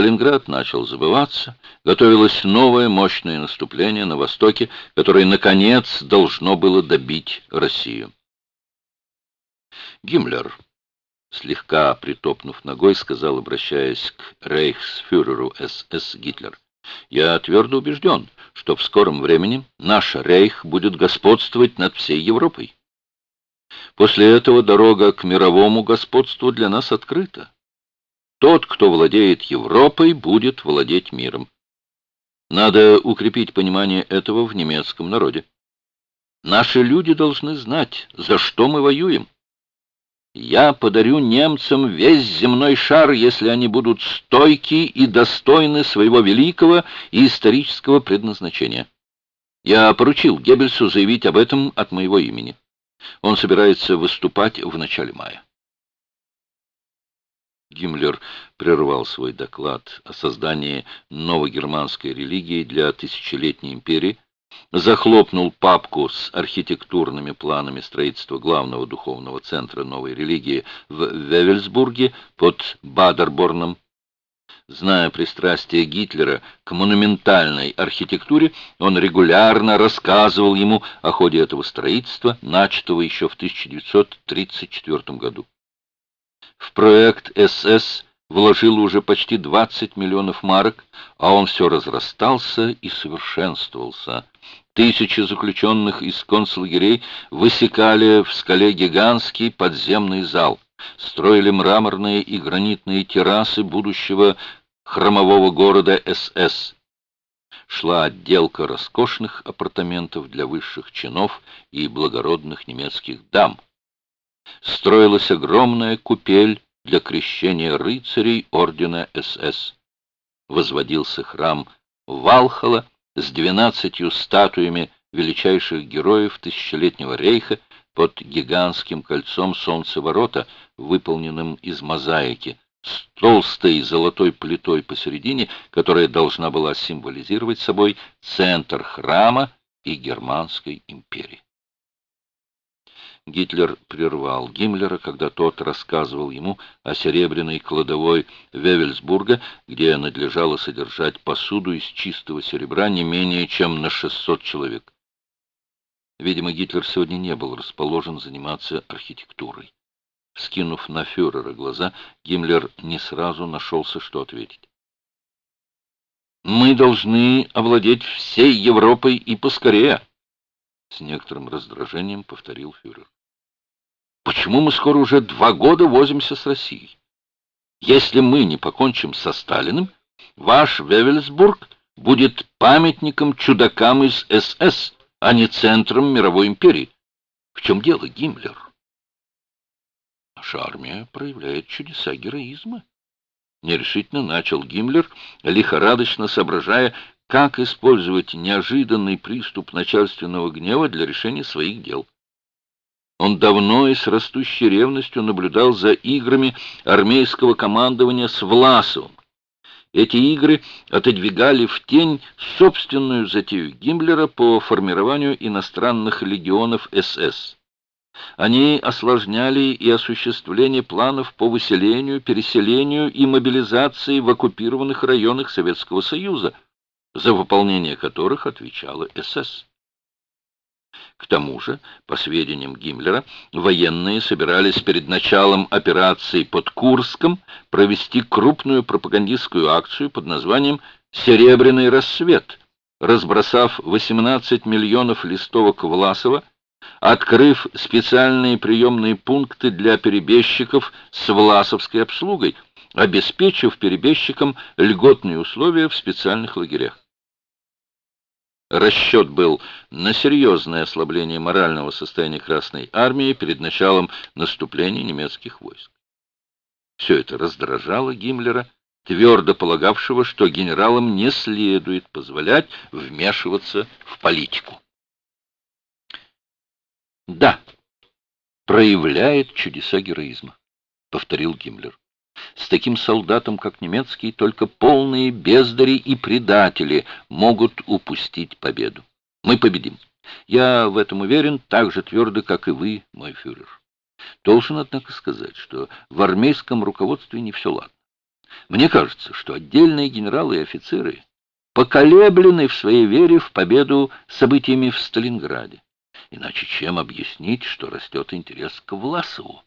Сталинград начал забываться, готовилось новое мощное наступление на востоке, которое, наконец, должно было добить Россию. Гиммлер, слегка притопнув ногой, сказал, обращаясь к рейхсфюреру СС Гитлер, «Я твердо убежден, что в скором времени наш рейх будет господствовать над всей Европой. После этого дорога к мировому господству для нас открыта. Тот, кто владеет Европой, будет владеть миром. Надо укрепить понимание этого в немецком народе. Наши люди должны знать, за что мы воюем. Я подарю немцам весь земной шар, если они будут стойки и достойны своего великого и исторического предназначения. Я поручил Геббельсу заявить об этом от моего имени. Он собирается выступать в начале мая. Гиммлер прервал свой доклад о создании новогерманской религии для тысячелетней империи, захлопнул папку с архитектурными планами строительства главного духовного центра новой религии в Вевельсбурге под Бадерборном. Зная пристрастие Гитлера к монументальной архитектуре, он регулярно рассказывал ему о ходе этого строительства, начатого еще в 1934 году. В проект СС вложил уже почти 20 миллионов марок, а он все разрастался и совершенствовался. Тысячи заключенных из концлагерей высекали в скале гигантский подземный зал, строили мраморные и гранитные террасы будущего хромового города СС. Шла отделка роскошных апартаментов для высших чинов и благородных немецких дам. Строилась огромная купель для крещения рыцарей ордена СС. Возводился храм Валхала с двенадцатью статуями величайших героев тысячелетнего рейха под гигантским кольцом солнцеворота, выполненным из мозаики, с толстой золотой плитой посередине, которая должна была символизировать собой центр храма и Германской империи. Гитлер прервал Гиммлера, когда тот рассказывал ему о серебряной кладовой Вевельсбурга, где надлежало содержать посуду из чистого серебра не менее чем на 600 человек. Видимо, Гитлер сегодня не был расположен заниматься архитектурой. Скинув на фюрера глаза, Гиммлер не сразу нашелся, что ответить. «Мы должны овладеть всей Европой и поскорее!» С некоторым раздражением повторил фюрер. Почему мы скоро уже два года возимся с Россией? Если мы не покончим со Сталиным, ваш Вевельсбург будет памятником чудакам из СС, а не центром мировой империи. В чем дело, Гиммлер? Наша армия проявляет чудеса героизма. Нерешительно начал Гиммлер, лихорадочно соображая, как использовать неожиданный приступ начальственного гнева для решения своих дел. Он давно и с растущей ревностью наблюдал за играми армейского командования с Власовым. Эти игры отодвигали в тень собственную затею Гиммлера по формированию иностранных легионов СС. Они осложняли и осуществление планов по выселению, переселению и мобилизации в оккупированных районах Советского Союза, за выполнение которых отвечала СС. К тому же, по сведениям Гиммлера, военные собирались перед началом операции под Курском провести крупную пропагандистскую акцию под названием «Серебряный рассвет», разбросав 18 миллионов листовок Власова, открыв специальные приемные пункты для перебежчиков с власовской обслугой, обеспечив перебежчикам льготные условия в специальных лагерях. Расчет был на серьезное ослабление морального состояния Красной Армии перед началом наступления немецких войск. Все это раздражало Гиммлера, твердо полагавшего, что генералам не следует позволять вмешиваться в политику. «Да, проявляет чудеса героизма», — повторил Гиммлер. Таким солдатом, как немецкий, только полные бездари и предатели могут упустить победу. Мы победим. Я в этом уверен так же твердо, как и вы, мой фюрер. Должен, однако, сказать, что в армейском руководстве не все ладно. Мне кажется, что отдельные генералы и офицеры поколеблены в своей вере в победу событиями в Сталинграде. Иначе чем объяснить, что растет интерес к Власову?